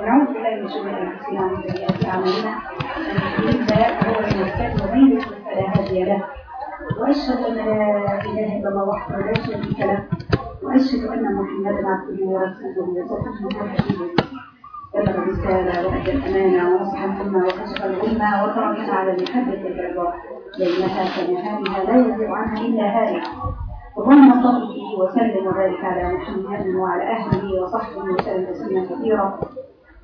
ونعوذ بالله من شرور انفسنا فلا هادي له واشهد ان لا اله الا الله وحده لا شريك له واشهد ان محمدا عبده ورسوله وصفيه وحبيبه بلغ الرسالة وأدى الأمانة ونصح الأمة وكشف الأمة وتركنا على المحبة البيضاء ليلها كنهارها لا يزيغ عنها إلا هالك اللهم صل وسلم وبارك على محمد وعلى أهله وصحبه وسلم تسليما كثيرا.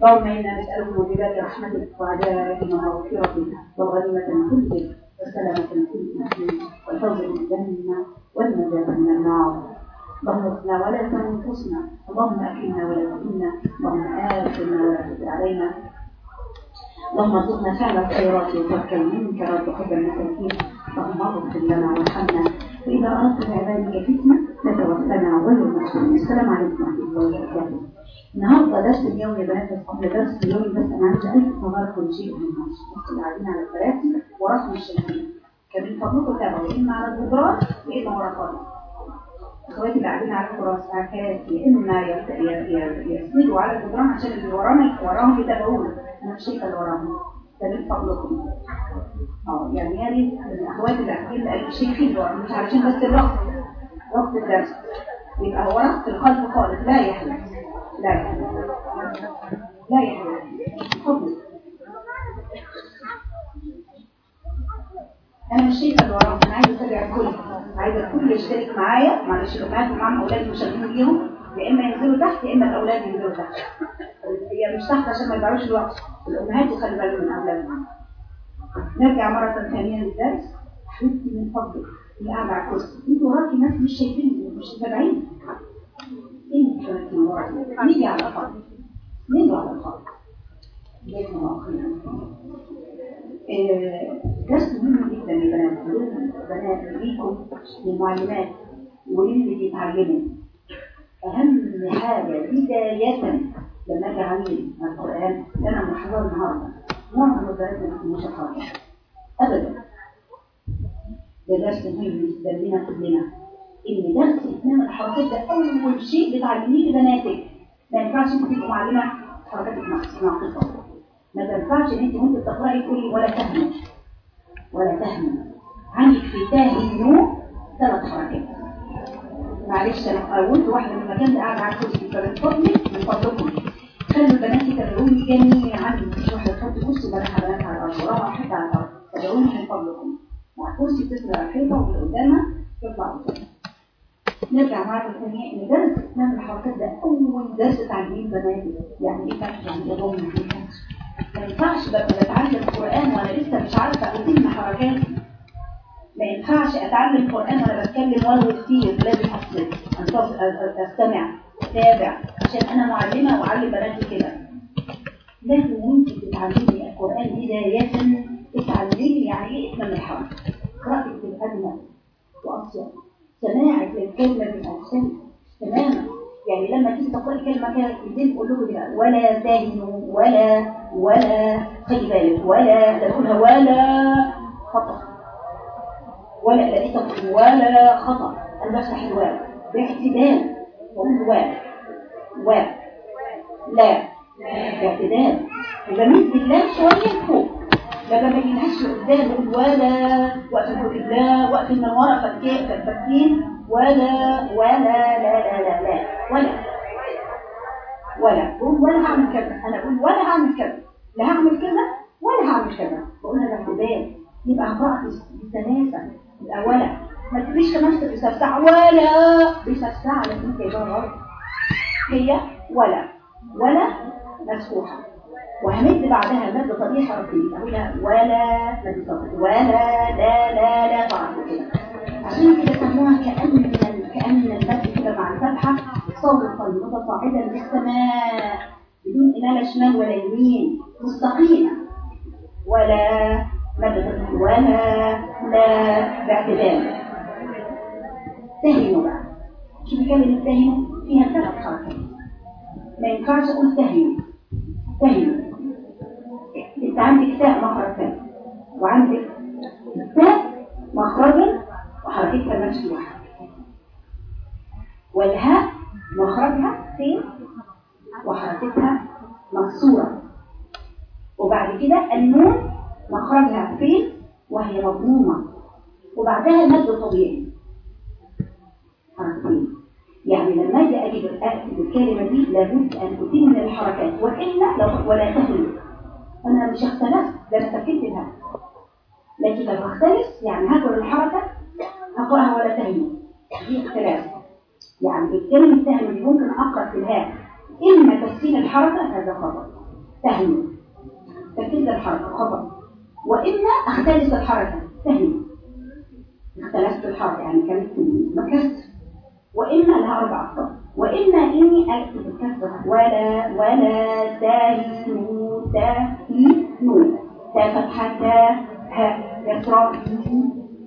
اللهم إنا نسألك موجبات رحمتك وعجائب مغفرتك والغنيمة من كل شيء والسلامة من كل شيء والفوز بالجنة والنجاة من النار. اللهم اغفرنا ولا تنقصنا. اللهم أكرمنا ولا تهنا اللهم آثرنا ولا تؤثر علينا. اللهم ارزقنا فعل الخيرات وترك المنكرات وحب المساكين. اللهم اغفر لنا وارحمنا. فاذا اردت بعبادك فتنه فتوفنا غير المسلمين السلام عليكم ورحمه الله وبركاته النهارده درس اليوم يا بنات قبل درس اليوم بس أنا عايزه الفت نظركم شيء من اللي قاعدين على الكراسي ورسم الشمسيه كان فضلكم تابعوا اما على الجدران واما ورا خالص اخواتي قاعدين على الكراسي الكراسي يا اما يسندوا على الجدران عشان اللي ورانا وراهم يتابعونا أنا مش شايفه اللي وراهم من فضلكم آه يعني يا ريت الاخوات اللي قاعدين شايفين اللي وراهم مش علشان بس الرقص رقص الدرس. يبقى ورا في الخلف خالص. لا يحدث لا يحدث لا يحدث اتفضل أنا مش شايفه وراهم أنا عايزة أتابع الكل عايزة الكل يشترك معايا. معلش لو قاعد معاهم أولاد مشغلين بيهم. يا إما ينزلوا تحت يا إما الأولاد ينزلوا تحت. هي مش تحت عشان ما يضيعوش الوقت. الأمهات يخلوا بالهم من اولادهم نرجع مرة ثانية للدرس. حبيبتي من فضلك. اللي قاعدة على الكرسي. أنتوا وراكي ناس مش شايفين مش متابعين. انت وراكي وراكي؟ نيجي على الخط نيجي على الخط جزاكم الله خيرا درس مهم جدا يا بنات. بنات ليكم للمعلمات وللي بيتعلموا. أهم حاجة بداية. لما أجي اعلم القرآن. أنا محضر النهارده. معظم البنات ما بيكونوش حاضر ابدا. ده درس مهم بالنسبة لنا كلنا إن درس إتمام الحركات ده أول شيء بتعلميه لبناتك ما ينفعش انت تبقى معلمة حركاتك ناقصة. ما تنفعش إن أنت وأنت بتقرأي تقولي ولا تهمل ولا تهمل عندك في تاهنو ثلاث حركات. معلش أنا قلت واحدة من المكان ده قاعدة على الكرسي. فمن من فضلكم. خلوا البنات يتابعوني جميعا مش واحدة تحط كرسي بناتها بنات على الأرض وراها حتى على الأرض. تابعوني من فضلكم مع كرسي بتطلع على الحيطة واللي قدامها تطلع قدامها نرجع مرة ثانية إن درس. إسلام الحركات ده أول درس تعليم بناتي. يعني إيه فتح يعني إيه ضم ما ينفعش بقى بتعلم القرآن وأنا لسه مش عارفة أتم حركاتي. ما ينفعش أتعلم القرآن وأنا بتكلم ولو كتير لازم أصل أستمع أتابع. عشان أنا معلمة وأعلم بناتي كده. لازم وأنت بتتعلمي القرآن بداية تتعلمي يعني إيه إتمام الحركة قراءتك بالأدنى وأصيل سماعك للكلمة بالأحسن تماما. يعني لما تيجي تقول كلمة كده تقول له كده ولا تهنوا ولا ولا خلي بالك ولا لا تقولها ولا خطأ. ولا لا تقول ولا خطأ. أنا بفتح الواو باعتدال وأقول واو واو لا باعتدال بمد اللام شوية فوق. لما ما يجيلهاش قدام نقول ولا وقت نقول الله وقت من ورا فكين فكين ولا ولا لا لا لا لا. ولا. ولا. قول ولا هعمل كذا. أنا أقول ولا هعمل كذا. لا هعمل كذا ولا هعمل كذا. بقولها ده قدام يبقى قراءة بتناسب يبقى ولا. ما تبقيش نفسك بسفسعة ولا. بسفسعة لكن أنت يبقى غلط هي ولا ولا مفتوحة وهمد بعدها مادة طبيعي حرفية أقولها ولا مادة ولا لا لا لا بعض كده عشان كده سموها كأن كأن المد كده مع الفتحة. صوتا متصاعدا للسماء بدون إمالة شمال ولا يمين. مستقيمة. ولا مادة ولا لا باعتدال تهنوا بقى. شوفي كلمة تهنوا فيها ثلاث حركات ما ينفعش أقول تهنوا تهنوا انت عندك تاء مخرج تاء وعندك تاء مخرجا وحركتها مفتوحه والهاء مخرجها فين؟ وحركتها مكسورة. وبعد كده النون مخرجها فين؟ وهي مضمومة. وبعدها المد الطبيعي. حركتين. يعني لما أجي أجيب اكتب الكلمة دي لابد أن اتم الحركات والا ولا تهل أنا مش اختلفت ده أنا سكت لكن لو اختلف يعني هاكل الحركة هقرأها ولا تهل دي اختلاف يعني الكلمة اللي ممكن أقرأ في الهاء إما تسكين الحركة هذا خطأ. تهل تسكين الحركة خطأ. وإما اختلف الحركة تهل اختلفت الحركة يعني كانت مكسر وإما لها أربع أخطاء وإما إني أكتب الكسرة ولا ولا تاهنوا تاهنوا تا فتحة تا ها كسرة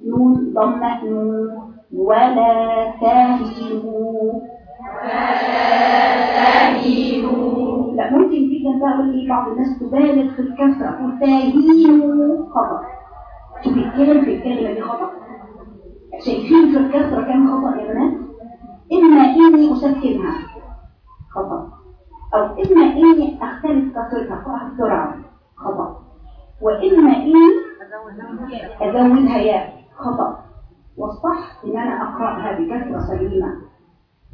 نون ضمة نون ولا تاهنوا لا ممكن جدا بقى أقول إيه بعض الناس تبالغ في الكسرة. تقول تاهينوا خطأ شوف الكلمة في الكلمة دي خطأ شايفين في الكسرة كام خطأ يا بنات إما إني أسكنها. خطأ. أو إما إني أختلف كسرتها فأخذ بسرعة خطأ. وإما إني أزودها ياء خطأ. والصح إن أنا أقرأها بكسرة سليمة.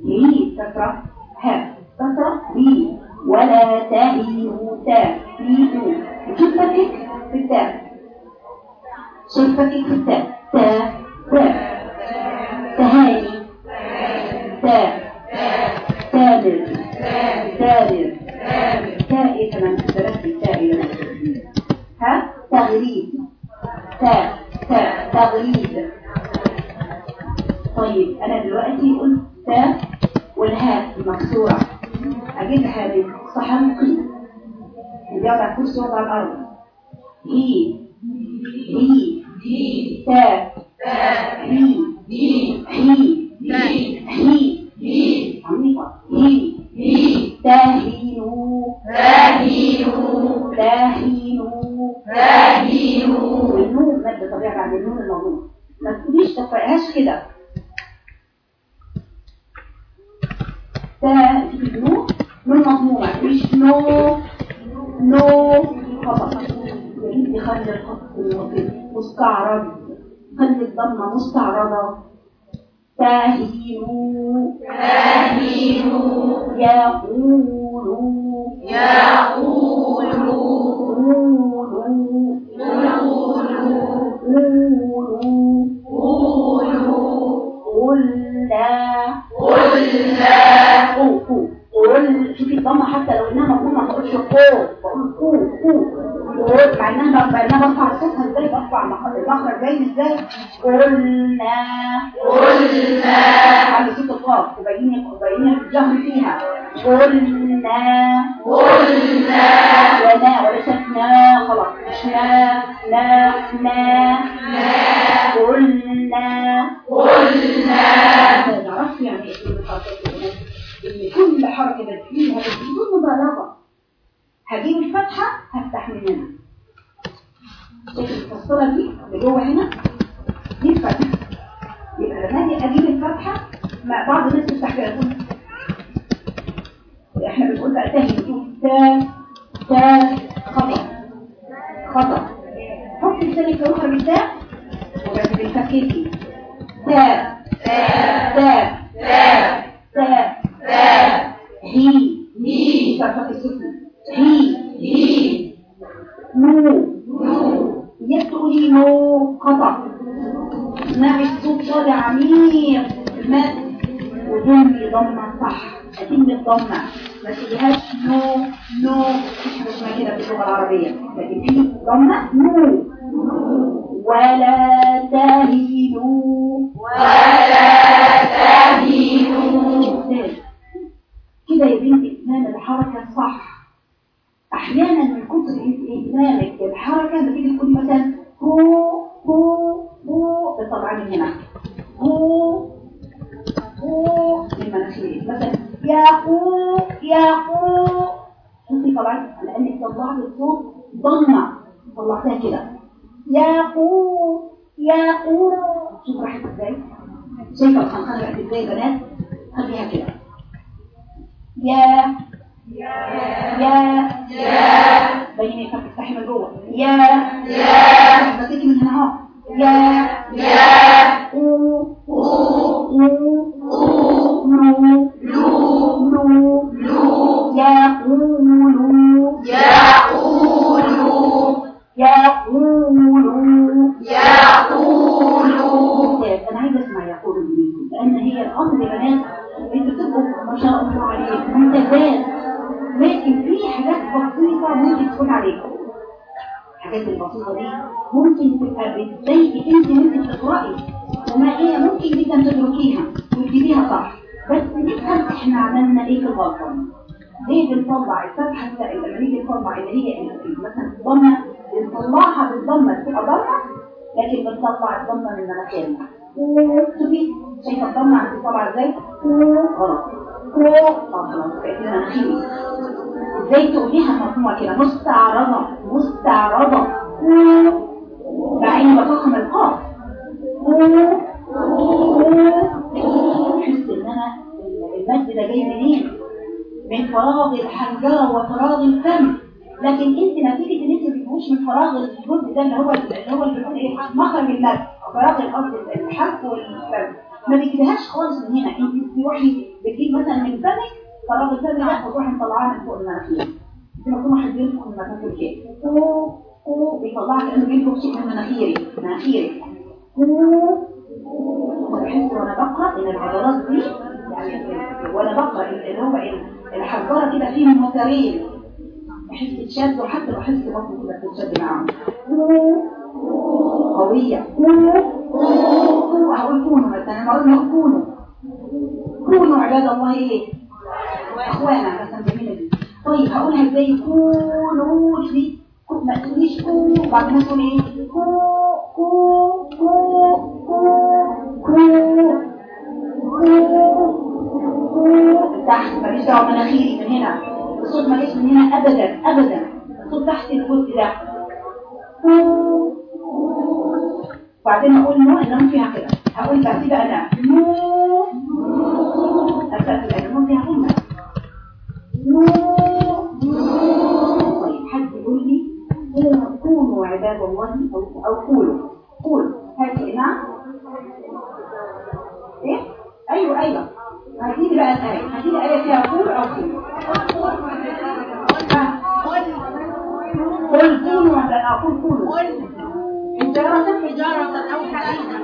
هي كسرة ها. كسرة هي ولا تهينوا تا هينوا شفتك في التاء. شفتك في التاء. تا تا تهاني. تاء تامر تامر تاء كمان ثلاث التاء ها تغريب تاء تاء تغريب طيب أنا دلوقتي قلت تاء والهاء المكسوره اجيبها من صحن قيم وضع كرسي وضع الأرض هي هي تاء صادع عميق المد وضمي ضمة صح. أتم الضمة. ما تجيهاش نو نو مش اسمها كده في اللغة العربية. لكن في ضمة نو. ولا تهينوا ولا ليه بنطلع الفتحه السائله لما نيجي نطلع اللي هي مثلا الضمه بنطلعها بالضمة بتبقى ضمة لكن بنطلع الضمة من مناخيرنا شوفي شايفة الضمة عندي طالعة إزاي؟ غلط. إزاي تقوليها مفهومة كده؟ مستعرضة مستعرضة. بعين بفخم القاف. تحس ان أنا المد ده جاي منين؟ من فراغ الحنجره وفراغ الفم. لكن انت نتيجه ان انت بتبقوش من فراغ الجزء ده اللي هو اللي هو اللي إيه؟ مخرج المد فراغ القصد الحلق والفم. ما بتجيبهاش خالص من هنا. انت بتروحي بتجيب مثلا من فمك فراغ الفم ده وتروحي مطلعاه من فوق المناخير. انت ممكن واحد بينكم من مكان كده بيطلعها كانه بينكم شيء من مناخيري مناخيري وبحس وأنا بقرأ إن العضلات دي يعني وأنا بقرأ اللي هو الحجاره كده فيه مسارين بحس تشد وحتى بحس بطني كده بتشد معاهم. قوية. هقول كونوا مثلا. هقول لهم كونوا كونوا عباد الله إيه؟ اخوانا مثلا جميلة دي. طيب هقولها إزاي؟ كونوا دي ما تقوليش كو. بعد ما تقول إيه؟ كو كو كو كو كو. تحت ماليش دعوه مناخيري من هنا. الصوت ماليش من هنا ابدا ابدا. الصوت تحت الجزء ده. وبعدين أقول نو انما فيها كده هقول بعد كده أنا نو. أساس الانمو فيها كلمه نو. طيب حد يقول لي كونوا عباد الله أو قولوا. قولوا. هاتي نعم هاتي بقى لي إيه فيها قول أو قول حجارة حجارة أو حديدا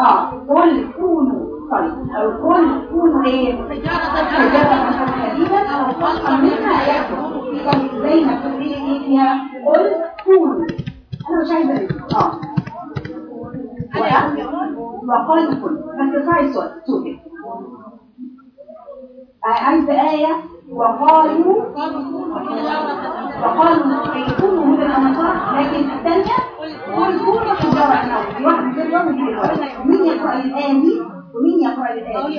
آه قل كونوا طيب أو قل كونوا إيه حجارة أو حديدا أو خلقا مما يأكل طيب زي ما تقولي لي إيه فيها قل كونوا أنا مش عايزه اسمع آه وقال كل بس ارفعي الصوت صوتك عايزه آية وقالوا وقالوا لكن الثانية قل كونوا حجارة أنه في واحد من اليوم مين يقرأ الآية دي ومين يقرأ الآية دي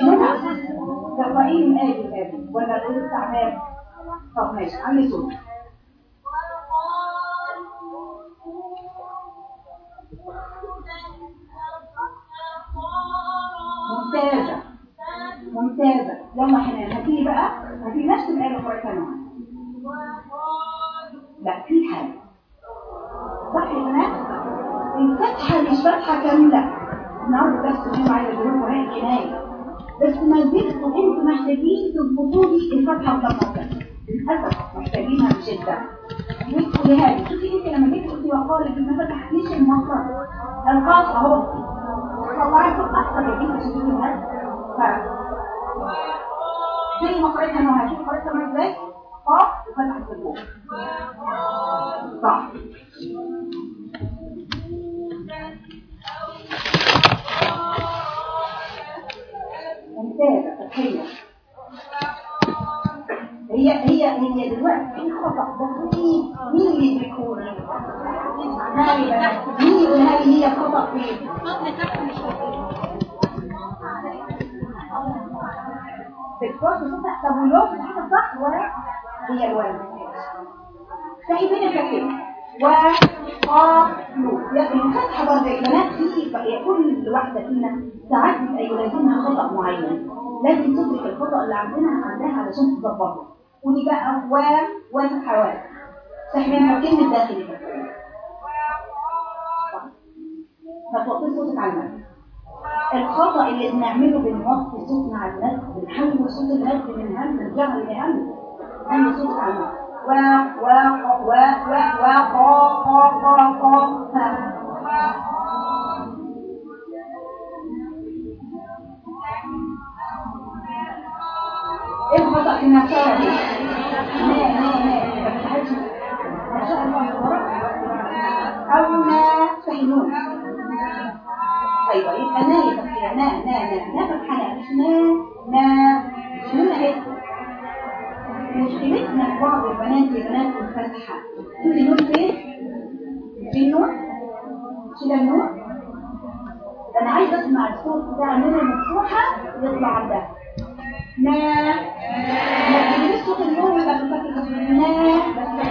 تقرأين الآية الآية دي ولا تقول التعبير طب ماشي علي صوت ممتازة. ممتازة. يلا حنان هاتي بقى. هاتي نفس الآية قرأتها لا في حاجة. صح يا بنات الفتحة مش فتحة كاملة. النهارده بس مهم عايزة أقول لكم هي كناية بس ما زلتوا أنتوا محتاجين تظبطوا لي الفتحة والضمة للأسف محتاجينها بشدة. وانتوا لهذا شوفي انت لما جيتي قلتي وقالت ما فتحتيش المصدر الخاص اهو. طلعت أكتر يا بنتي الهدف زي ما قريتها أنا هشوف قريتها إزاي؟ آه وفتحت الفوق صح. مين يقول هاي هي الخطأ. فين بالكورس صح طب واللوز الحاجة صح ولا هي الواو صحيح بين الكتاب وقالوا يعني الفتحة برضه يا بنات في كل واحدة فينا ساعات بيبقى يلازمها معين لازم تدرك الخطأ اللي عندنا عندها علشان تظبطه قولي بقى و وفتحة واحد تحملها كلمة داخلي. فتوطي صوتك على المد الخطأ اللي بنعمله بنوطي صوتنا على المد بنحول صوت المد من هم من جهل لهم هم صوتك على المد و و و و و ق ق ق ق إيه الخطأ في النشارة دي؟ ما ما ما بتحدش ما شاء الله أو فهمون أيوة يبقى نا يبقى نا نا نا نا فتحنا مش نا نا نون اهي مشكلتنا في بعض البنات يا بنات الفتحة في نون فين؟ في نون؟ شيل النون؟ ده أنا عايزة أسمع الصوت بتاع النون المفتوحة يطلع ده ما ما تجيبش صوت النوم يبقى بتفكر ما بس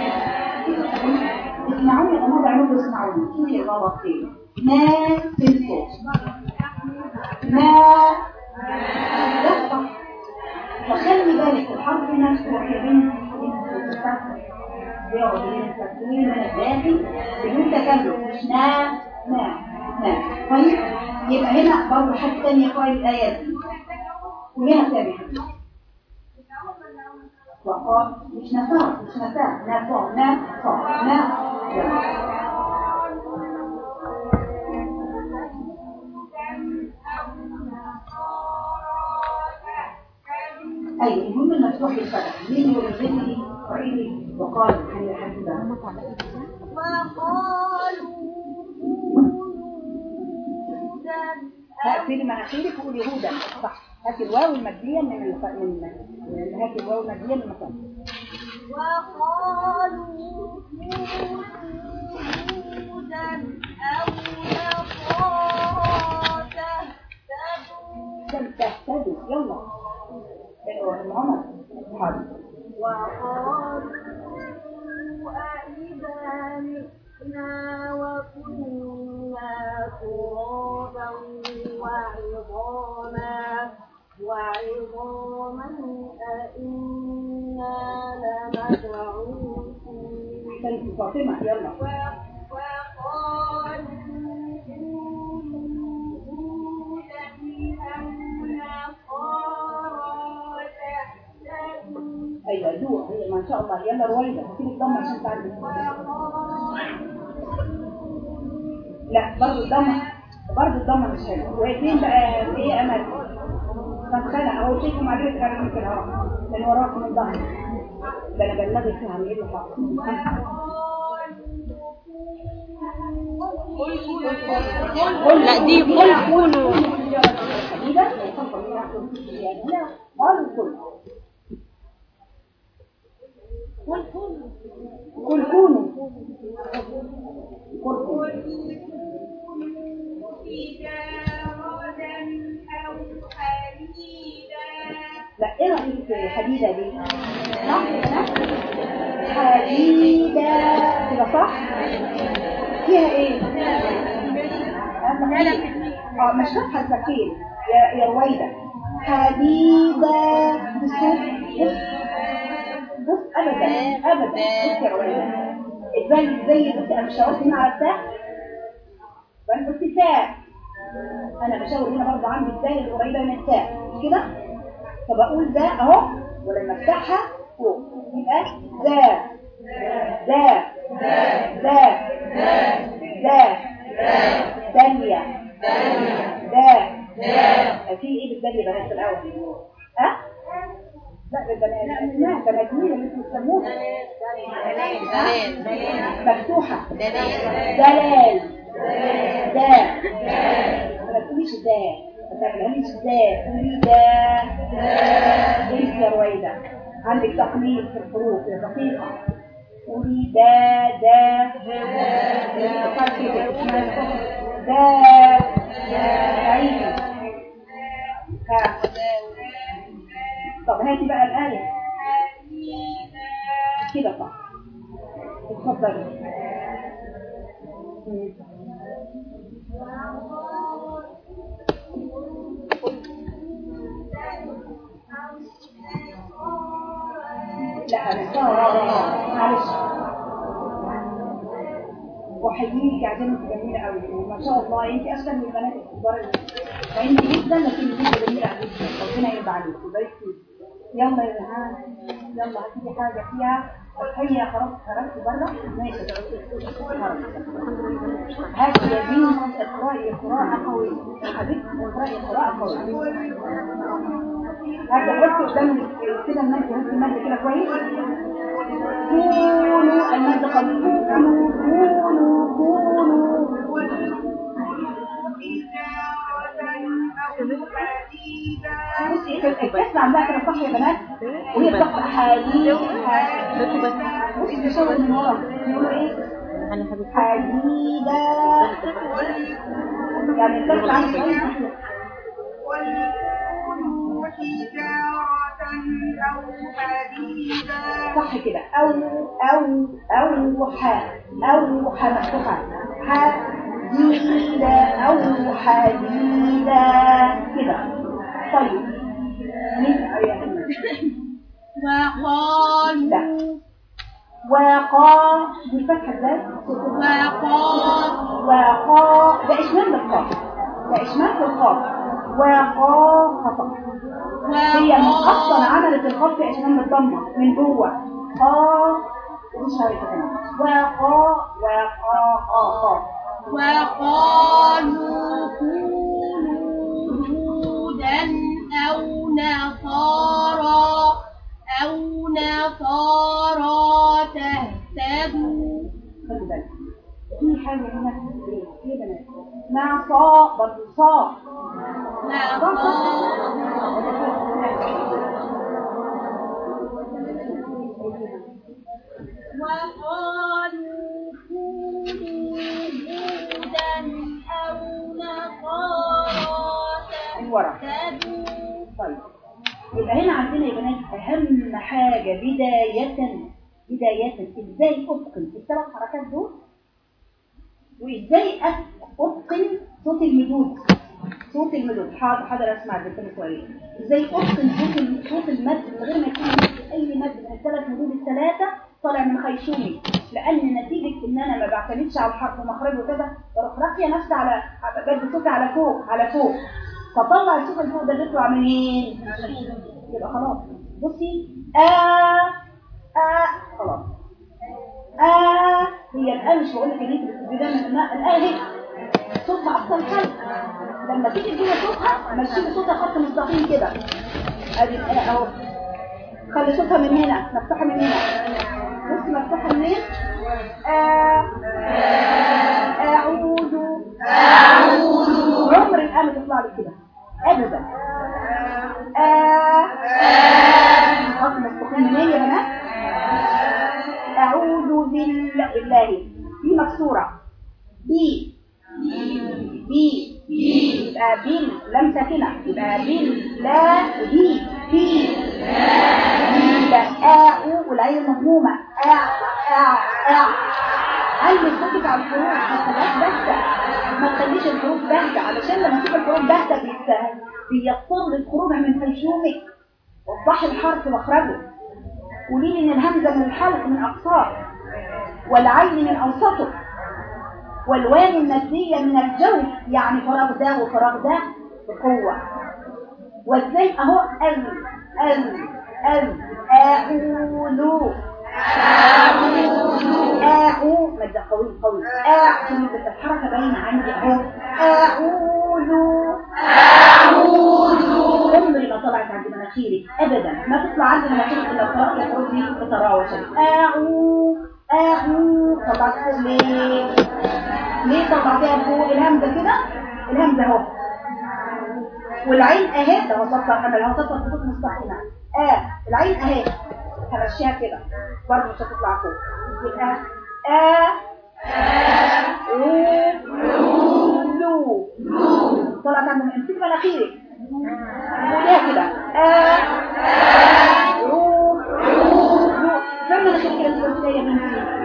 اسمعوني جماعة اعملوا اسمعوني. في غلط فين ما في الصوت ما ده صح فخلي بالك الحرف نفسه بيقعد بين التكوين من الداخل بدون تكلف مش نا نا نا طيب يبقى هنا برضه حد تاني يقرأ الآيات دي كلها سابقة وقال مش نفاق مش نفاق نفاق نفاق نفاق أي المهم المفتوح للفتح مين هو الذي رأيني وقال حي حسبا هاتي مناخيرك وقولي هودا صح. هاتي الواو المادية من الف... من من- هاتي الواو المادية من المكان وقالوا هودا أو نصارى تهتدوا تهتدوا يلا وقالوا أئذا متنا وكنا ترابا وعظاما وعظاما أئنا لمبعوثون وقالوا أيوة دو هي ما شاء الله يلا رويدة هاتي لك ضمة عشان تعرفي لا برضه الضمة برضه الضمة مش حلوة وهي فين بقى إيه امل ما عرفت كان ممكن اهو من وراكم الظهر. ده أنا بلغت فيها من إيه اللي حصل لا دي قل. كونوا حديدة لا قالوا كل كل كونوا كل كونوا لا إيه رأيك في الحديدة دي؟ صح؟ كده حديدة كده صح؟ فيها إيه؟ آه مش فتحة السكين يا يا رويدة. حديدة بصوت بص بص ابدا ابدا. بص يا رويدة. إزاي زي بص أنا شاورت هنا على التاء وأنا قلت تاء أنا بشاور هنا برضه عندي الداية القريبة من التاء مش كده؟ فبقول ده أهو ولما افتحها فوق يبقى ذا. ذا. ذا. ذا. داليا ذا. في إيه بالداليا بنات الأول. ها لا بالبنات لا بنات مين اللي أنتوا بتسموها مفتوحة. دلال. دا ما تقوليش دا ما تعملهاليش دا قولي دا انت يا رويدة عندك تقليل في الحروف دقيقة قولي دا دا اسمها دا عيني ها طب هاتي بقى الآية كده صح اتفضلي معلش وحييك جميله قوي ما شاء الله انت أصلا من البنات الكبار فانت جدا لكن انت جميله جدا ربنا يرضى عليك يلا يا ها يلا هتيجي حاجة فيها هي خلاص خرجت بره ماشي. هاتي يا بنتي اقراي قراءه قويه حبيبتي اقراي قراءه قويه حط قدام كده المد هات المد كده كويس؟ كونوا المد قوي كونوا كونوا كونوا بصي الكسر عندها كده صح يا بنات؟ وهي بتقرا حديد بصي بيصوروا من ورا. بيقولوا إيه؟ حديدا يعني صح كده. أو أو أو حاء أو حاء مفتوحه حديدا أو حديدا كده. طيب. وقالوا وقا فتحه إزاي وقال وقا ده إشمال بالقاف. ده إشمال بالقاف. وقا خطأ. هي أصلا عملت الخط اشمال بالضمه من جوه قا ودي شريطه هنا وقا وقا قا قا وقالوا كونوا هودا أو نصارى أو نصارى تهتدوا خلي بالك في حاجة هنا إيه إيه بنات مع صا برضه صا وقالوا طيب يبقى هنا عندنا يا بنات أهم حاجة بدايه بداية إزاي اتقن الثلاث حركات دول؟ وإزاي أت- اتقن صوت المدود؟ صوت المدود. حاضر حاضر أسمع الدكتور سؤالي إزاي اتقن صوت صوت المد من غير ما يكون أي مد من الثلاث مدود الثلاثة؟ طالع من خيشومي لأن نتيجة إن أنا ما بعتمدش على الحرف ومخرجه وكده بروح راقية نفسي على بدي صوتي على فوق على فوق. فطلع الصوت اللي فوق ده بيطلع منين؟ يبقى خلاص. بصي آه آه خلاص. آه هي الآن مش بقول لك إن أنت من الماء الآن هي صوتها أحسن حل لما تيجي تجيبي صوتها ما تجيبي صوتها خط مستقيم كده. أدي أهو. خلي صوتها من هنا مفتوحة من هنا. بصي مفتوحة منين؟ أعوذ أعوذ عمر الآن تطلع لي كده. أبدا. خط مستقيم منين يا بنات؟ أعوذ بالله. دي مكسورة. بي. بي. يبقى بال لم ساكنة. يبقى لا. بي. في يبقى آ والعين مهمومة آ آ آ علم صوتك على الحروف ما تخليهاش باهتة ما تخليش الحروف باهتة علشان لما تبقى الحروف باهتة بيضطر الخروج من خيشومك وضحي الحرف مخرجه قولي لي إن الهمزة من الحلق من اقصاه والعين من أوسطه والوان الماديه من الجوف يعني فراغ ده وفراغ ده بقوة. وازاي أهو ال ال. ال اعوذ اعو مد قوي قوي. باينه عندي أهو. اعوذ عمري ما طلعت عند مناخيري. ابدا. ما تطلع عند مناخيري إلا قراءة الحروف دي بتراوش اعو اعو طلعت فوق ليه؟ ليه طلعتها فوق؟ الهمزة كده؟ الهمزة أهو. والعين أهي. ده وصلت أنا لو وصلت خطوط مستقيمه آه العين اهي همشيها كده برضه مش هتطلع فوق يبقى آه أو لو طلعت عند امسك مناخيرك قوليها كده آه رو رو فين مناخيرك قلتيها يا بنتي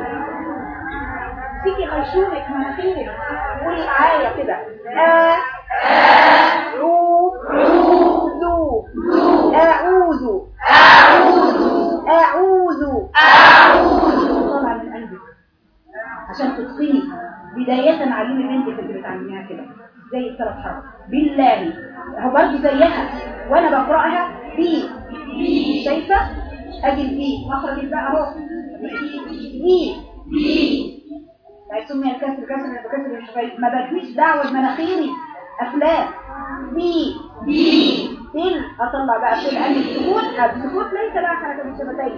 سيكي خيشومك مناخيرك قولي معايا كده آه رو رو أعوذ. أعوذ. أعوذ أعوذ من قلبك عشان تتقني بداية علمي عندك اللي بتعلميها كده. زي الثلاث حرف. بالله. هو برضه زيها. وأنا بقرأها بي شايفة؟ أجي في. مخرج الباء أهو. بي بي لا يسمي الكسر. كسر الكسر ما بديش دعوة بمناخيري. افلام بي بي بال اطلع بقى في الان السكوت السكوت ليس بقى حركه الشفتين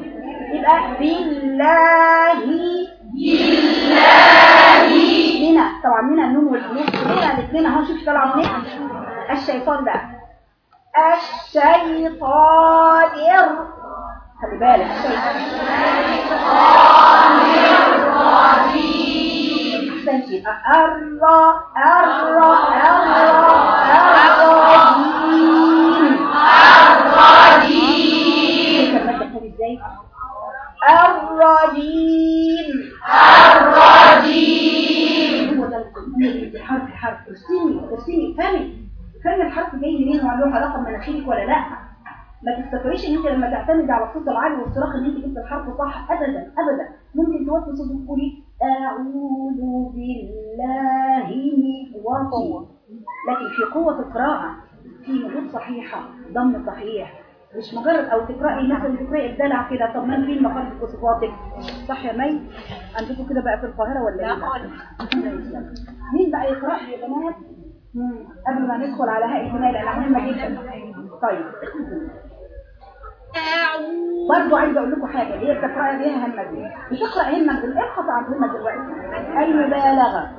يبقى بالله هنا طبعا هنا النون والحروف هنا الاثنين أهو. شوف طالعه منين. الشيطان بقى. الشيطان ير خلي بالك. احسنت يبقى الرا الرا الرا الرجيم المادة بتقول إزاي الرجيم هو ده حرف حرف ارسمي ارسمي فهمي فهم الحرف جاي منين وله علاقه بمناخيرك ولا لا ما تفتكريش ان انت لما تعتمد على الصوت العالي والصراخ ان انت جبت الحرف صح ابدا ابدا ممكن توطي صوتك تقولي أعوذ بالله من وطي لكن في قوة القراءة في نقود صحيحة ضم صحيح. مش مجرد أو تقرأي مثلا تقرأي الدلع كده طب ما فين مخارج وصفاتك صح يا مي؟ عندكم كده بقى في القاهرة ولا إيه؟ مين بقى يقرأ لي يا بنات. قبل ما ندخل على هاء الجمال مهمه جدا طيب. أعوذ برضه عايزه أقول لكم حاجة هي بتقرا بيها دي. همه دي إيه الخطا عن همه دلوقتي المبالغة.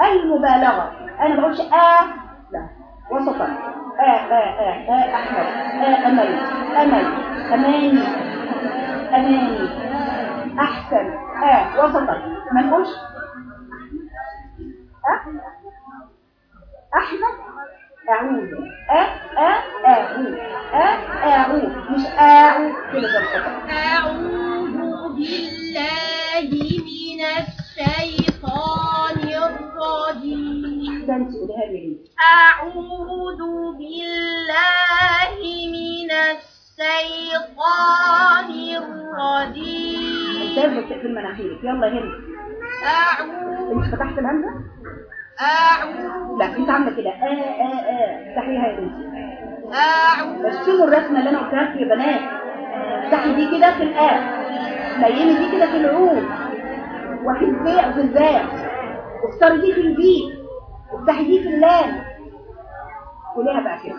المبالغة. أنا ما بقولش آه لا. وسطا. آه آه آه آه أحمد. آه أمل. أمل. أماني. أماني. أحسن. آه وسطا. ما نقولش. آه أحمد أعوذ آه آه أعوذ آه أعوذ مش أعوذ بالله من الشيطان الرجيم. أعوذ بالله من الشيطان الرجيم. بس اقفل مناخيرك يلا هنا. أعوذ انت فتحت الهمزة؟ أعوذ لا انت عامله كده. آه آه آه. افتحيها يا بنتي أعوذ رسموا الرسمة اللي أنا قلتها لكم يا بنات. افتحي دي كده في الآ ليني دي كده في العود الباء في الباء واختاري دي في البي وافتحي دي في اللام. قوليها بقى كده.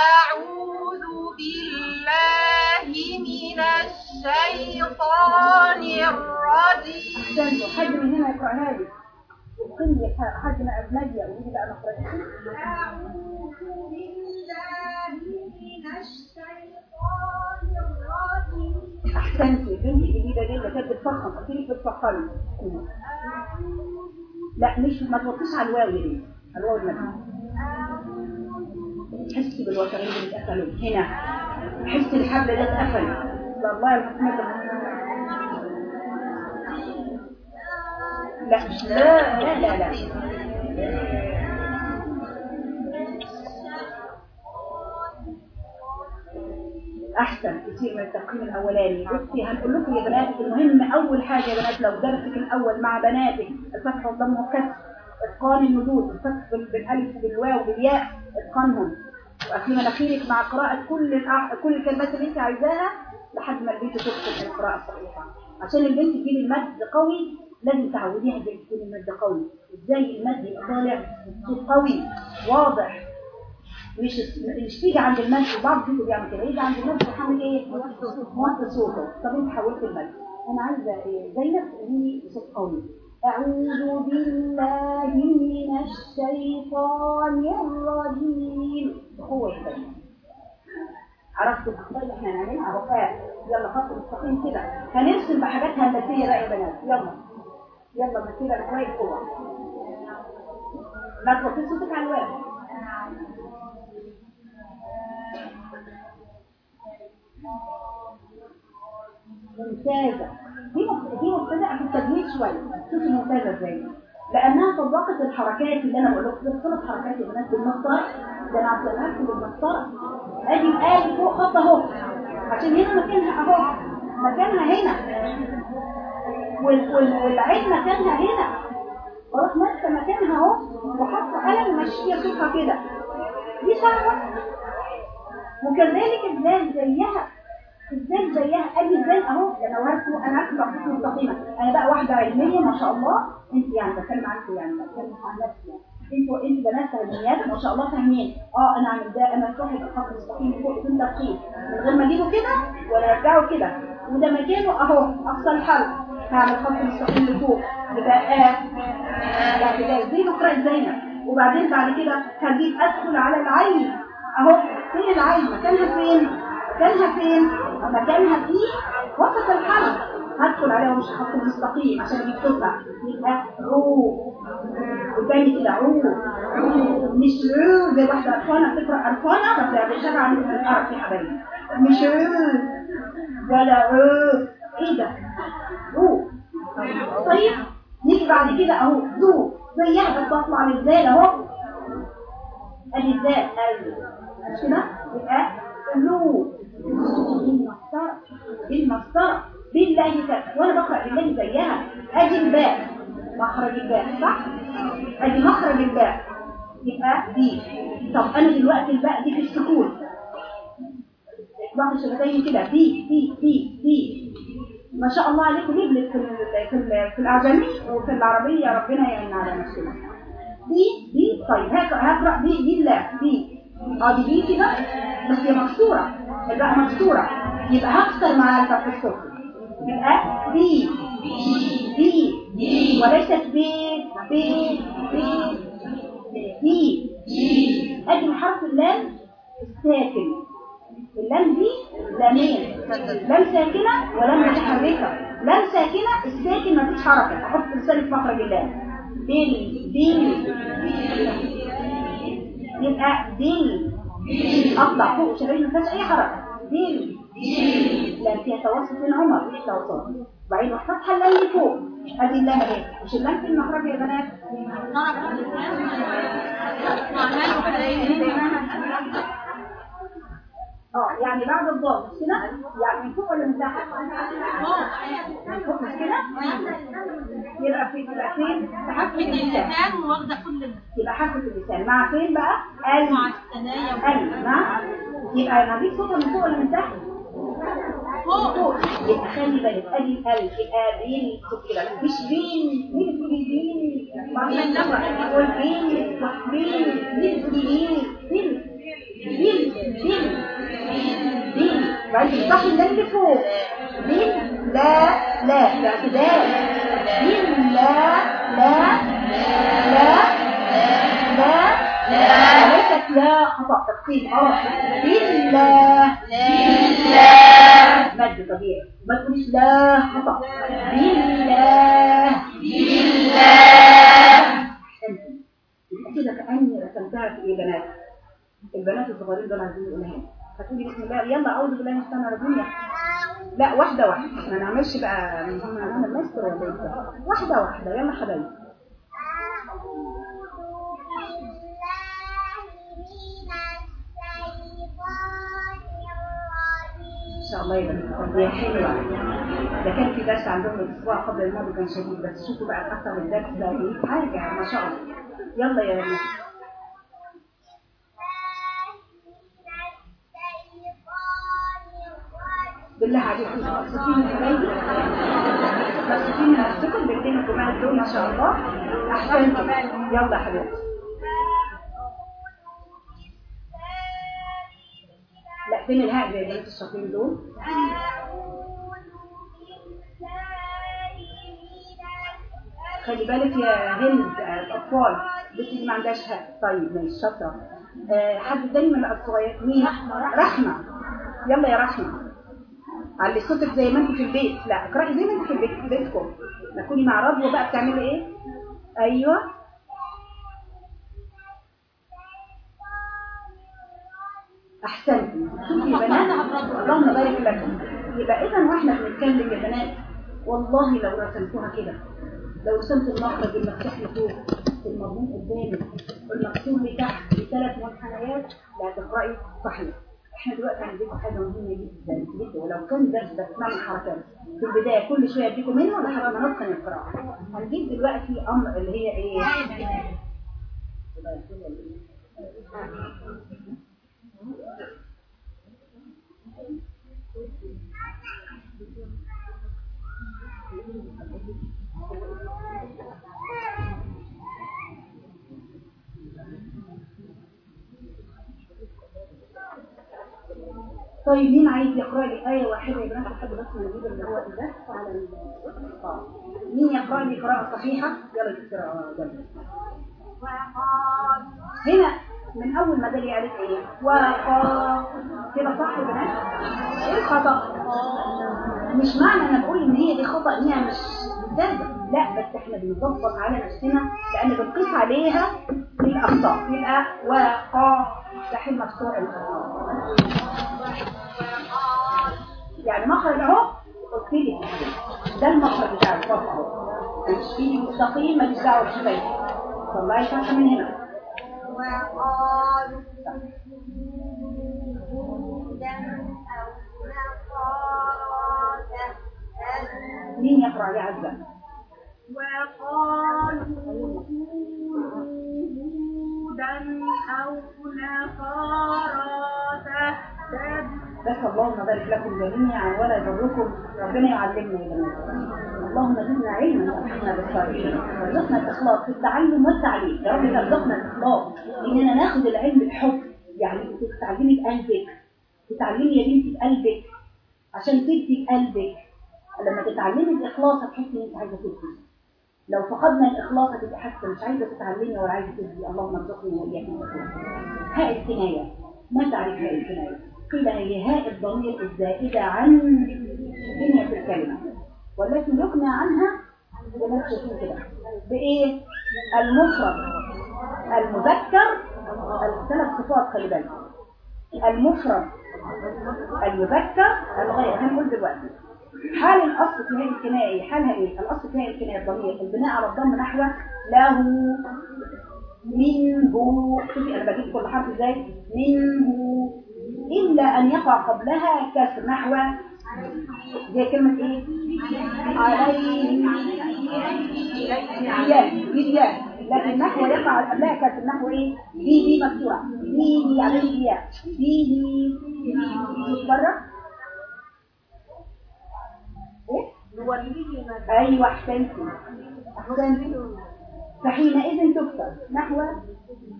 أعوذ بالله من الشيطان الرجيم. استنوا حد من هنا يقرأها لي؟ قل لي حد من أجنبي لي بقى مخرجتي احسنتي بنتي الجديده دي اللي كانت بتفخم قلت لك بتفخمي لا مش ما توطيش على الواو دي. الواو المبني حسي بالوترين اللي اتقفلوا. هنا. حسي الحبل ده اتقفل. والله الحكمة لا لا لا لا. أحسن كتير من التقييم الأولاني. بصي هنقول لكم يا بنات المهم أول حاجة يا بنات لو درسك الأول مع بناتك الفتح والضم والكسر إتقان النجود الفتح بال- بالألف وبالواو وبالياء اتقانهم واخي مناخيرك مع قراءة كل الأح... كل الكلمات اللي أنت عايزاها لحد ما البنت تدخل القراءة الصحيحة. عشان البنت تجيب المد قوي لازم تعوديها إزاي تكون المد قوي. إزاي المد يبقى طالع؟ قوي واضح. مش مش تيجي عند المد بعض فيكم بيعمل كده يجي عند المد وحامل إيه موطي صوته. طب أنت حولت المد أنا عايزة إيه؟ زينب تقولي بصوت قوي أعوذ بالله من الشيطان الرجيم. بقوة شوية عرفتوا الأخطاء اللي إحنا هنعملها؟ رفاق يلا خط مستقيم كده. هنرسم بحاجات هندسيه بقى يا بنات. يلا. يلا مثيرة بشويه قوه ما توطيش صوتك على الواو ممتازة. دي دي في التجويد شوية. شوفي ممتازة إزاي. لأنها طبقت الحركات اللي أنا بقول لكم دي ثلاث حركات بنات بالمسطرة ده أنا عطيتها لكم بالمسطرة أدي الآية فوق خط أهو. عشان هنا مكانها أهو. مكانها هنا. وال- وال- والعين مكانها هنا. وأروح ماسكة مكانها أهو. وحاطة قلم وماشيه صوتها كده. دي صعبه وكذلك الذال زيها الذال زيها. ادي الذال أهو ده أنا أنا هكتب خطوط مستقيمة. أنا بقى واحدة علمية ما شاء الله. أنت يعني بتكلم عنكم يعني بتكلم عن نفسي يعني. أنتوا أنتوا بنات علميات ما شاء الله فاهمين. آه أنا اعمل ده أنا صاحب الخط المستقيم فوق بدون تفصيل من غير ما أجيبه كده ولا ارجعه كده. وده مكانه أهو أقصى الحل هعمل خط مستقيم لفوق يبقى آه بعد كده زي بكره زينب وبعدين بعد كده هجيب أدخل على العين. أهو فين العين؟ مكانها فين؟ مكانها فين؟ مكانها في وسط الحلق هدخل عليها مش خط مستقيم عشان صوتها يبقى رو. وتاني كده رو. مش رو زي واحدة قرفانه بتقرا قرفانه بس يعني شبه عن القرف يا حبايبي. مش رو. ولا رو. إيه ده؟ رو. طيب نيجي بعد كده أهو. ذو زيها بس أطلع للذال أهو. أدي الذال كده يبقى ذو بالمسطره بالمسطره بالله كده وأنا بقرأ بالله زيها ادي الباء. مخرج الباء صح؟ ادي مخرج الباء يبقى دي طب أنا دلوقتي الباء دي في السكون. بعض الشفتين كده. في في في في ما شاء الله عليكم. يبلغ في في في الأعجمي وفي العربية؟ ربنا يعين على نفسنا. دي دي طيب هقرا دي دي لا دي آه كده بس هي مكسورة. الباء مكسورة. يبقى هكسر مع الفتح السفلي يبقى بي. بي. بي. وليست بي بي بي. بي. أدي حرف اللام الساكن. اللام دي لامين. لام ساكنة ولام متحركه لام ساكنة الساكن مفيش حركة. أحط لساني في مخرج اللام بيل بيل يبقى بيل اطلع فوق شبابي ما فيهاش أي حركه بيل لام فيها توسط من عمر مش توسط. وبعدين اللام اللي فوق. ادي اللام اهي مش اللام في المخرج يا بنات. آه يعني بعد الضاد مش كده؟ يعني من فوق ولا من تحت؟ من فوق مش كده؟ يبقى في يبقى فين؟ تحت اللسان. واخدة كل يبقى حافة اللسان. مع فين بقى؟ ال. مع الثنايا ال مع؟ يبقى أنا هجيب صوتها من فوق ولا من تحت؟ فوق. يبقى خلي بالك ادي ال يبقى بين صوت كده. مش بين مين تقولي بين؟ تقول بين بين مين تقولي بين؟ بين بين بين بعدين تفتحي اللام اللي فوق بين لا لا باعتدال بين لا لا لا لا لا ليست لا خطأ تفصيل آه بالله بالله مد طبيعي ما تقوليش لا خطأ بالله بالله كده كأني رسمتها في إيه بنات البنات الصغيرين دول عايزين يقولوا هنا هتقولي بسم الله يلا أعوذ بالله من الشيطان الرجيم. لا واحدة واحدة. ما نعملش بقى نعمل ماستر ولا إيه واحدة واحدة يلا حبايبي. إن شاء الله يبقى هي حلوة ده كان في درس عندهم الأسبوع قبل الماضي كان شديد. بس شوفوا بقى أكثر الدرس ده إيه حاجة ما شاء الله. يلا يا ريت. بالله عليكم مبسوطين يا حبايبي مبسوطين من نفسكم بالاثنين الجماعه دول ما شاء الله. احسنتم يلا حبيبتي. لا فين الهاء زي بنات الشاطرين دول؟ خلي بالك يا هند الاطفال بنتي دي ما عندهاش هاء طيب ماشي شاطرة. آه، حد تاني من الصغيرين مين؟ رحمة. يلا يا رحمة. علي صوتك زي ما انت في البيت. لا اقرأي زي ما انت في البيت في بيتكم. تكوني مع رضوى بقى بتعملي إيه؟ أيوه. احسنتي شوفي بنات اللهم بارك لكم. يبقى اذا وإحنا بنتكلم يا بنات والله لو رسمتوها كده لو رسمت المخرج المفتوح لفوق المضمون قدامك والمكسور لتحت بثلاث منحنيات لا تقرأي صحيح. إحنا دلوقتي هنديكم حاجة مهمة جدا ولو كان درس بس نعمل حركات في البداية كل شوية أديكم منه لحد ما نتقن القراءة. هنجيب دلوقتي أمر اللي هي إيه؟ طيب مين عايز يقرأ لي آية واحدة يا بنات لحد بس ما نجيب اللي هو الدرس على ال- آه. مين يقرأ لي قراءة صحيحة؟ يلا القراءة جنب هنا من أول ما دلي عليك إيه؟ وقا كده صح يا بنات؟ إيه الخطأ؟ مش معنى أنا بقول إن هي دي خطأ إنها مش ممتازة لا بس إحنا بنطبق على نفسنا لأن بنقيس عليها الأخطاء يبقى وقا مستحيل مفتوح الخطأ يعني مخرج اهو قلت لي. ده المخرج بتاع مش فيه مستقيم ماليش دعوه بشبيه طلعي فتحه من هنا. وقالوا مين يقرأ عليه عزة؟ وقالوا بس اللهم بارك لكم جميعا ولا يضركم. ربنا يعلمنا يا بنات اللهم زدنا علما وارحمنا بالصالحين. وارزقنا الإخلاص في التعلم والتعليم. يا رب ارزقنا الإخلاص. إننا ناخذ العلم بحب يعني تتعلمي بقلبك تتعلمي يا بنتي بقلبك عشان تدي بقلبك لما تتعلمي باخلاص هتحسي ان انت عايزة تدي. لو فقدنا الإخلاص هتبقى حاسه مش عايزه تتعلمي ولا عايزه تدي اللهم ارزقني واياكم هاء الكناية. ما تعرف هاء الكناية؟ قيل هي هاء الضمير الزائدة عن بنيه الكلمة والتي يقنع عنها زي ما كده. بإيه؟ المفرد المذكر الثلاث صفات خلي بالك. المفرد المذكر الغير. هنقول دلوقتي. حال الاصل في هذه الكنايه حالها إيه الاصل في هذه الكنايه الضمير؟ البناء على الضم نحو له منه شوفي أنا بجيب كل حرف إزاي؟ منه. إلا أن يقع قبلها كسر نحو زي كلمة إيه؟ عليه. ريال ريال لكن نحو يقع قبلها كسر نحو دي دي مكسورة. دي دي عليه ريال دي دي أيوه احسنتي احسنتي فحينئذ تكسر نحو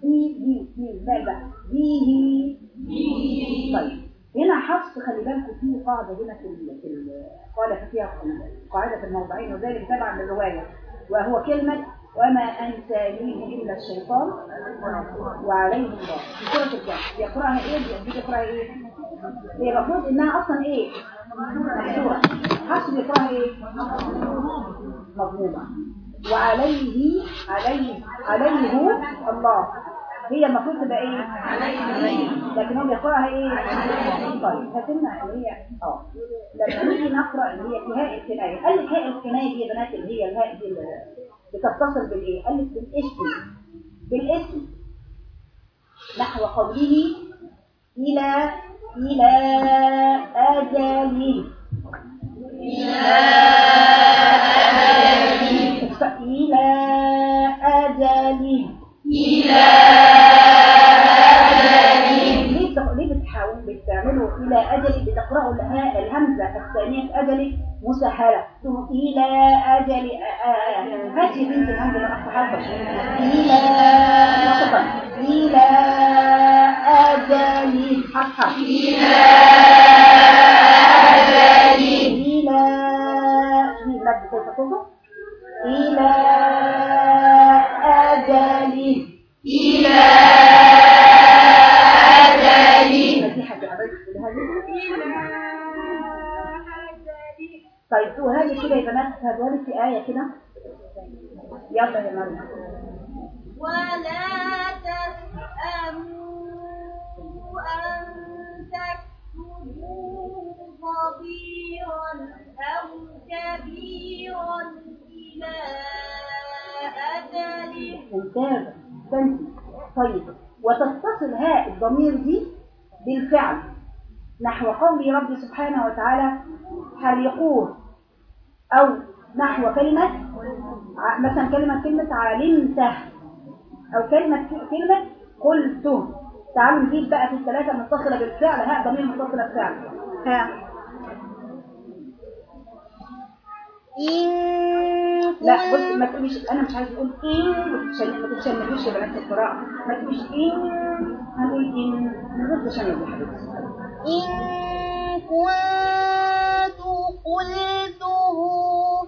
دي دي دي بقى بقى. دي هي. طيب. هنا حفص خلي بالكم في قاعدة هنا في ال في ال قال فيها قاعدة. في الموضعين وذلك تبعا للرواية. وهو كلمة وما انسانيه إلا الشيطان. وعليه الله. في سورة الكهف. يقراها إيه؟ دي يقراها إيه؟ هي المفروض إنها أصلا إيه؟ بيقراها إيه مضمومه وعليه عليه عليه الله هي المفروض تبقى إيه عليه لكن هم يقراها إيه طيب هتمنع اللي هي آه لما نيجي نقرا اللي هي في هاء الكنايه قال لك هاء الكنايه دي يا بنات اللي هي الهاء دي بتتصل بالايه قال لك بالاسم بالاسم نحو قوله إلى إلى اجله إلى أجله إلى أجله ليه بتق- ليه بتحاول بتعملوا إلى أجل. بتقرأوا الها- الهمزة الثانية أجل مسهلة. ثم إلى أجل. آ- آ- آ. هاتي بنت الهمزة اللي أخذ حرفة إلى إلى حرف حرف إلى أجل إلى إلى أجله إلى يا حبايبي تقولها لي. طيب كده يا بنات هذول في آية كده يلا يا مريم ولا تسأموا صغيرا أو إلى أجله طيب. وتتصل هاء الضمير دي بالفعل نحو قول رب سبحانه وتعالى حرقوه أو نحو كلمة مثلا كلمة كلمة علمته أو كلمة كلمة قلته. تعالوا نجيب بقى في الثلاثة متصلة بالفعل. ها ضمير متصلة بفعل ها. إن لا بص ما تقوليش أنا مش عايز أقول إن ما تتشن- ما تتشنجوش يا بنات القراءة. ما تقوليش إن هنقول إن. من غير تشنج يا حبيبتي إن كنت قلته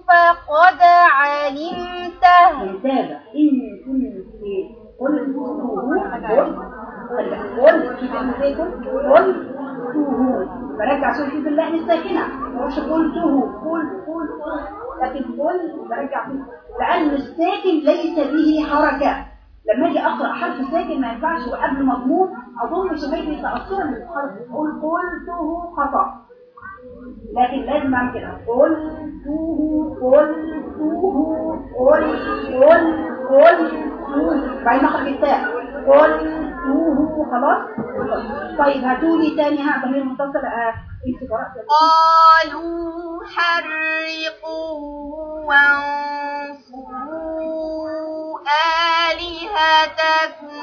فقد علمته. ممتازة إن كنت قلته قل قل شوف إزاي قلت قلته برجع الساكنة مش قلته قل قل قل لكن قل برجع فيه لأن الساكن ليس به حركة لما أجي اقرا حرف ساكن ما ينفعش وقبل مضمون اظن شوية تاثرا بالحرف قل قلته خطا لكن لازم أعمل كده. قلته قلته قل قل قلته بعدين اخرج التاء قلته خلاص. طيب هاتوا لي تاني. ها ضمير متصل آه، انت قرات قالوا حرقوا وانصروا آلهتكم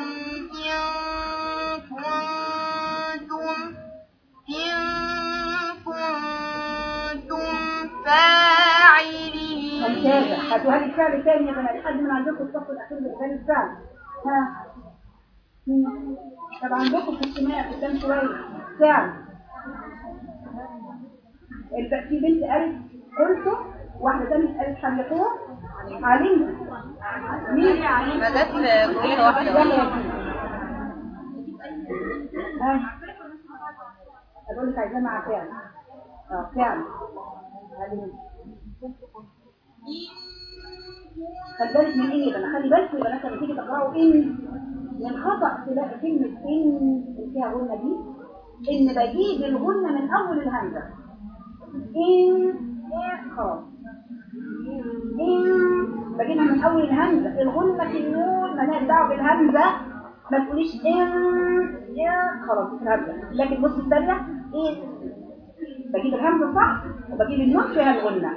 هاتوا لي الفعل يا بنات حد من عندكم الصف الأخير بإدخال الفعل ها. طب عندكم في السماء قدام شوية. فعل في بنت قالت قلته واحدة ثانية قالت حرقوه علمت مين؟ في جملة واحدة. ها. أقول لك عايزاه مع فعل. آه فعل. علمت خلي بالك من إيه؟ بقى خلي بالك بنات لما تيجي تقراوا ان من خطأ تلاقي كلمه ان اللي فيها غنة دي إن بجيب الغنة من أول الهمزه ان خلاص إن بجيبها من أول الهمزه الغنة في النون مالهاش دعوة بالهمزه ما تقوليش ان يا خلاص الهمزه لكن بص الثانية إيه؟ بجيب الهمزه صح وبجيب النون فيها الغنة.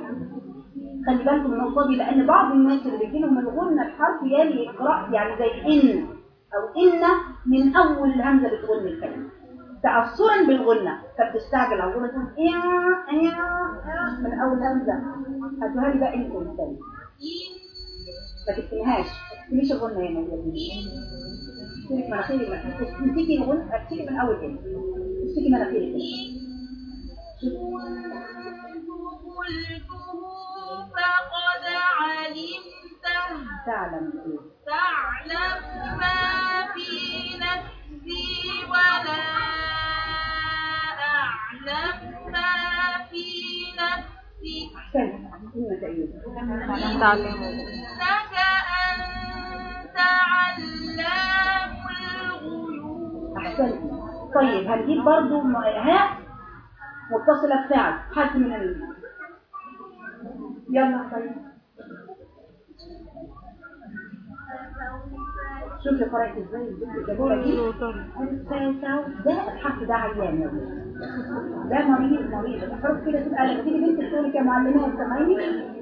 خلي بالكم من النقطة دي لأن بعض الناس اللي بيجي لهم الغنه الحرف يلي يقرأ يعني زي إن أو إن من أول الهمزة بتغن الكلمة. تاثرا بالغنه فبتستعجل على الغنه تقول إيه إيه من أول همزة. هاتوها لي بقى أنتم تاني ما تكتمهاش ما تكتميش الغنه هنا امسكي مناخيري امسكي الغنه امسكي من أول كده امسكي مناخيري كده. فقد علمته. تعلم تعلم ما في نفسي ولا أعلم ما في تعلموا إنك أنت علام الغيوب. احسنت طيب هنجيب برضو ها؟ متصلة بفعل حد من ال... يلا طيب. شوفي قرأت إزاي الفاسو ده الحرف ده عيان. ده مريض مريض. الحروف كده تبقى لما تيجي بنت يا معلمات سامعيني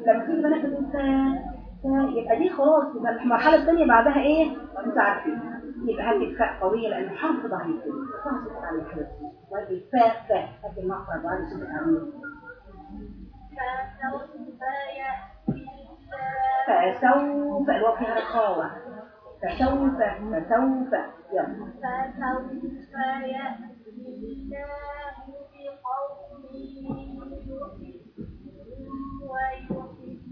لما تيجي بنات تقول يبقى دي خلاص. يبقى المرحلة الثانية بعدها إيه؟ انت عارفين يبقى هاتي فاء قوية؟ لأن الحرف ضعيف كده فاصل على الحرف وهاتي فاء. فاء وهاتي صوت الامير فسوف فيها رخاوه فسوف فسوف يلا فسوف يأتي الله بقوم يحبهم ويحبونه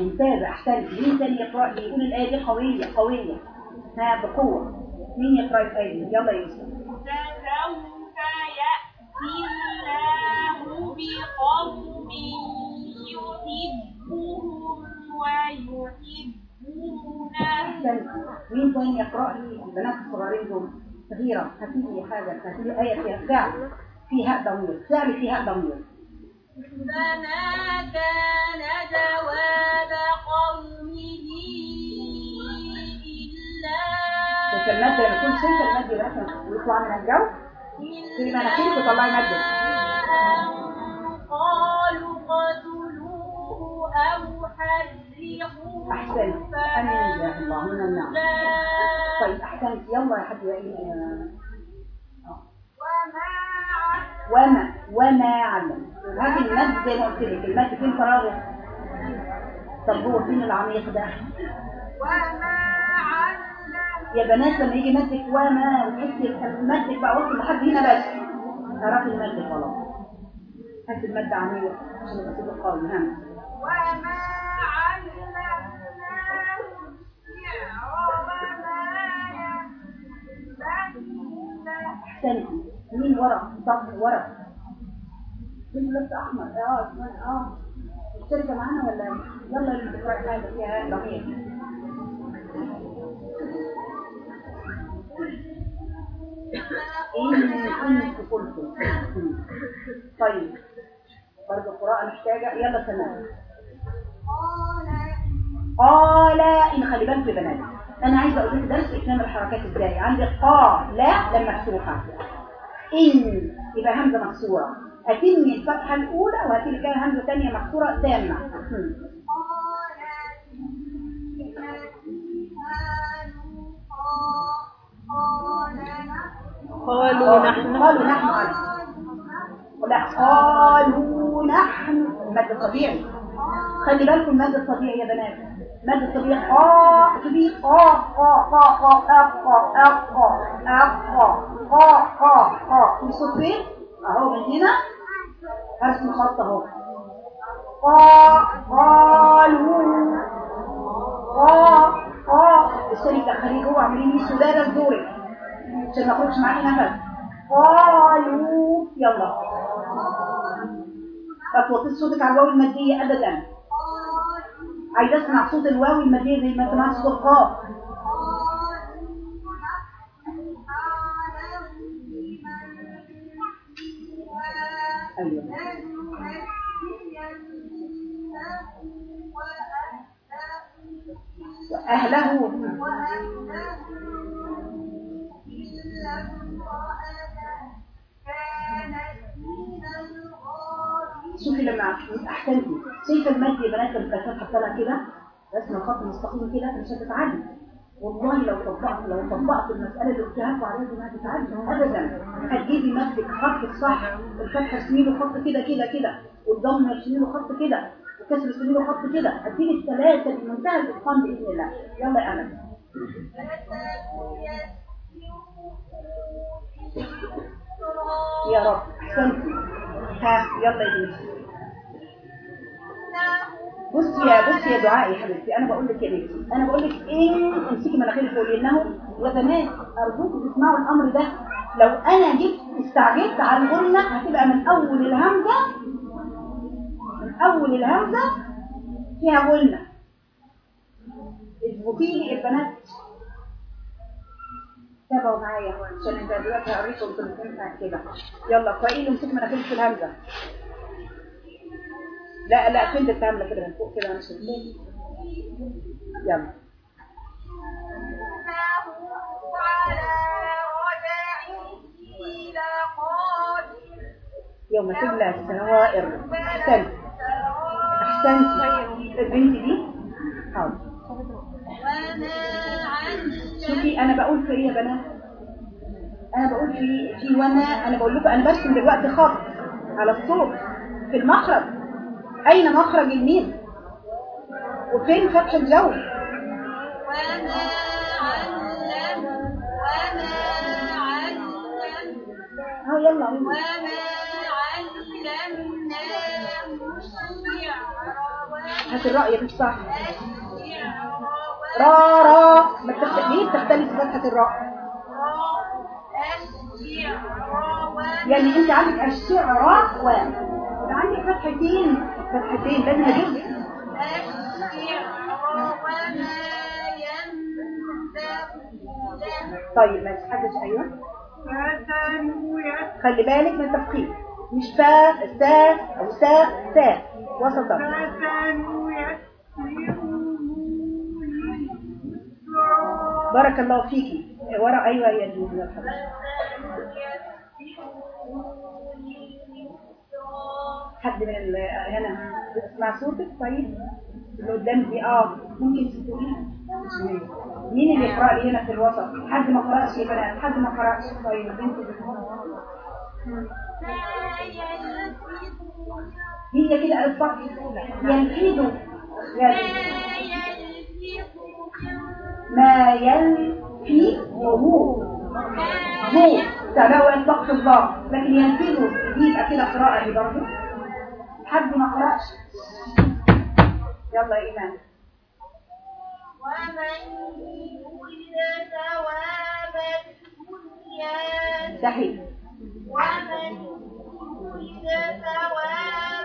ممتازة أحسنت مين تاني يقرأ؟ لي يقول الآية دي قوية قوية. ها بقوة. مين يقرأ الآية دي؟ يلا يوسف فسوف يأتي الله بقوم يحبهم ويحبونه. مين تاني يقرأ لي البنات الصغيرين دول صغيرة هاتي حاجة هاتي آية فيها فعل فيها ضمير فعل فيها ضمير. فما كان جواب قومه إلا يكون سنة المادة مثلا يطلع من الجو. في مناخيرك وطلعي مادة قالوا قتلوه أو حرقوه أحسنت أمين اللهم النعم طيب أحسنت يلا يا حد يا وما وما علم هذه المد زي ما قلت لك المد فين فراغه طب هو فين العميق ده يا بنات لما يجي مدك وما وتحسي مدك بقى وصل لحد هنا بس. تعرفي المد خلاص حس المد عميق عشان صوت قوي. ها وما علمناه أحسنتي. مين ورا؟ صف ورا. مين لبس احمر آه آه. الشركة معانا ولا؟ يلا اللي بتقرا حاجة فيها ضمير كنت قلت طيب برضه القراءة محتاجة يلا سلام قال إن خلي بالك يا بنات أنا عايزة أقول لك درس إتمام الحركات إزاي عندي قا لا لما مفتوحة إن يبقى همزة مكسورة أتمي الفتحة الأولى وهاتي لي كده همزة ثانية مكسورة تامة هم. قالوا نحن قالوا نحن لا قالوا نحن المد الطبيعي خلي بالكم المد الطبيعي يا بنات المد الطبيعي قا تبي قا قا قا قا قا قا قا قا قا قا قا في صوت فين اهو من هنا ارسم خط اهو قا قالوا السوري دخليه جوه اعملي لي سلاله لدورك عشان ما اخرجش معاكي نفس قالوا يلا. ما توطيش صوتك على الواو المادية أبدا. عايزة أسمع صوت الواو المادية زي ما سمعت صوت قاف. أيوة. أهله. شوفي لما احسنتي شايفه المادة يا بنات الكتاب حطها كده؟ رسمه الخط المستقيم كده مش هتتعدي والله لو طبقت لو طبقت المسألة اللي قلتها لكم عليها دي ما هتتعدي ابدا. هتجيبي ماسك خط صح. الفتحة سنين وخط كده كده كده. والضمة سنين وخط كده. وكسر ارسمي له خط كده. هتجيبي الثلاثة بمنتهى الإتقان بإذن الله. يلا يا أنس يا رب. احسنتي ها يلا يا بنتي بصي يا بصي يا دعاء يا حبيبتي. أنا بقول لك يا بنتي أنا بقول لك ان امسكي مناخيرك فوق لأنه يا بنات أرجوكم تسمعوا الأمر ده. لو أنا جيت استعجلت على الغنة هتبقى من أول الهمزة أول الهمزة فيها غنة اثبتي لي البنات تابعوا معايا عشان أنت دلوقتي هوريكم بتنفع كده. يلا لي امسكي مناخيرك في الهمزة. لا لا فين انت عامله كده؟ من فوق كده شايفاه يلا. يوم تبلى السوائر احسنت أحسنت. البنت دي. حاضر شوفي أنا بقول في إيه يا بنات؟ أنا بقول في في وما. أنا بقول لكم أنا برسم دلوقتي خط على الصوت في المخرج. أين مخرج الميم؟ وفين فتح الجو وما علم وما علم آه يلا. وما علمناه الشعر هات الرأي بالصح والشعر را را. ما تخت... ليه بتختلف فتحة الراء؟ يعني انت عندك الشعراء و. عندك فتحتين. فتحتين. لازم له طيب ما تحدش. أيوه. خلي بالك من التفخيم مش فا سا أو سا سا. وسطا. بارك الله فيك. ورا أيوه يا دي حد من هنا. اسمع صوتك طيب. اللي قدام دي آه ممكن تقولي؟ مين اللي يقرا لي هنا في الوسط؟ حد ما قرأش يا بنات حد ما قرأش. طيب انت بتقولي هي كده الصح يلفظ ما يلفي وهو هو. تلاوة يطلق الله. لكن يلفظ دي يبقى كده قراءة دي برضه. حد ما قرأش؟ يلا إيمان. ومن يريد ثواب الدنيا صحيح ومن يريد ثواب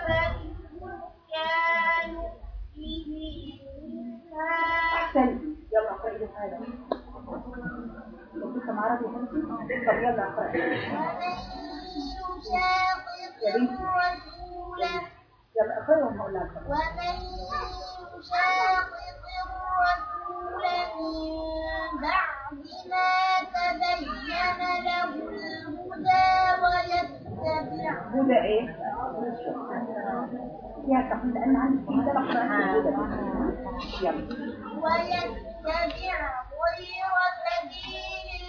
أحسنت يلا اقرأي لي هذا لسه معرض يا طب يلا اقرأي. يشاقق الرسول يلا وأنا هقول لها ومن يشاقق الرسول من بعد تبين له الهدى ويتبع هدى إيه؟ عندي غير سبيل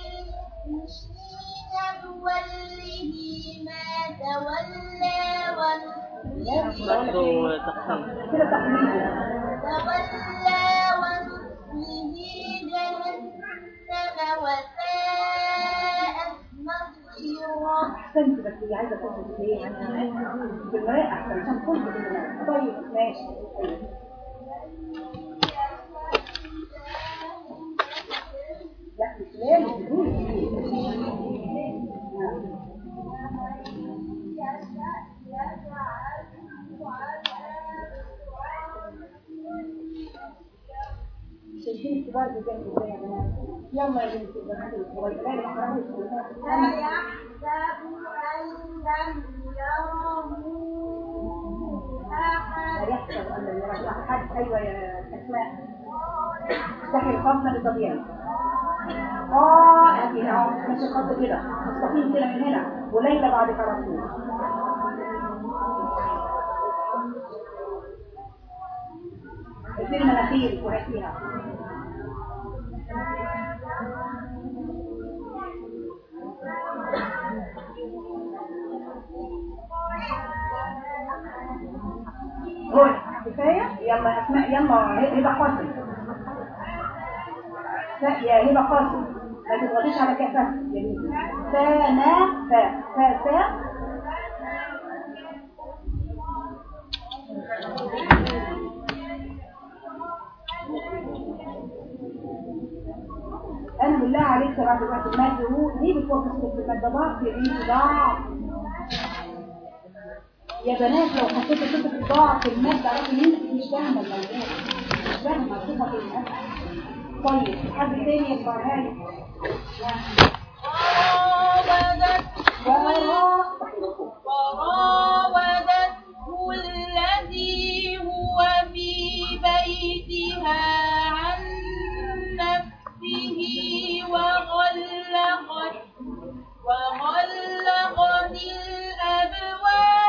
المؤمنين نوله ما تولى تقليد تولى ونصله جهنم وساءت مصيرا. أحسنت بس هي عايزة تقول إيه؟ بالمراء أحسن. عشان تقول بالمراء طيب ماشي. لا مش لازم تقول شايفين الكبار بيجوا إزاي يا بنات يلا لا لا حرام أيحسب أن لم يره أحد يحسب ان لم يره احد أيوه. يا اسماء افتحي الخط بطبيعي آه أكيد اهو ماشي الخط كده مستقيم كده من هنا وليلى بعد طول اثنين مناخير وهاتيها كفايه يلا يا أسماء يلا هبة قاسم. ف- يا هبة قاسم. ما تضغطيش على كفاها جميل فانا فا. فا فا. أنا بالله عليك يا رب المادة هو ليه بتوقف في المادة ضعف يا بنتي ضعف يا بنات لو حطيت صفة الضعف في المادة عرفي مين مش فاهمة الموضوع. مش فاهمة صفة المادة طيب حد تاني يقرأها لي؟ وراودته وراودته الذي هو في بيتها عن نفسه وغلقت وغلقت الأبواب.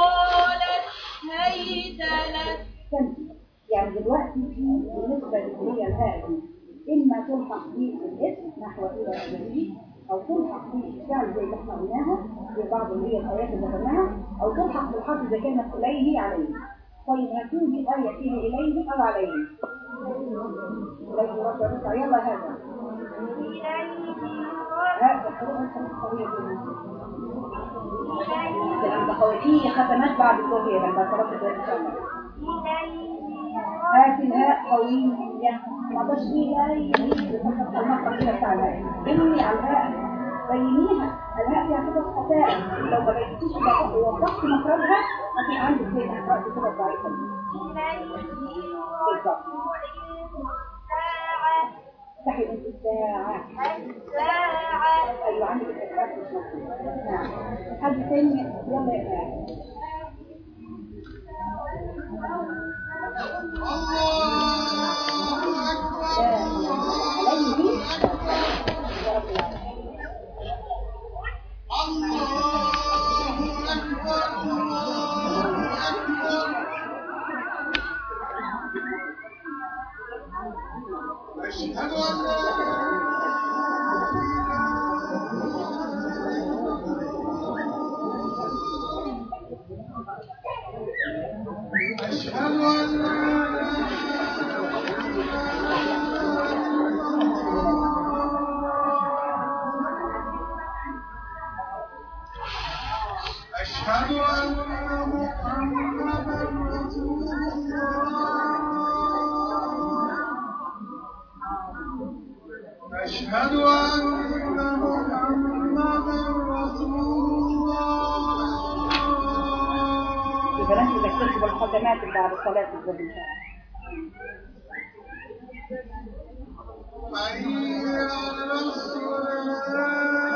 وقالت هيت لك. يعني دلوقتي بالنسبة للهي الهائل إما تلحق بالاسم نحو إلى الجديد أو تلحق بالفعل زي اللي إحنا قلناها في بعض اللي هي الآيات اللي ذكرناها أو تلحق بالحرف إذا كانت إليه عليه. طيب هتوجد آية فيها إليه أو عليه. يلا هذا. هذا حروف الطويلة الكلام ده قوي فيه ختمات بعد لما طلبت إن شاء الله هات الهاء قوية ما تقدرش إليه المقطع كده بتاع الهاء إني على الهاء بينيها الهاء فيها كده خفاء لو ما بينتيش ووضحت مخرجها هتبقى عندك دي كده ضعيفة بالظبط صحي أنت الساعة. أيوه عندك مكتوب نعم حد تاني يلا يا جماعة عليه يا رب العالمين. I should have one. البنات يذكركم بالخدمات بعد صلاة الظهر. حي على الصلاة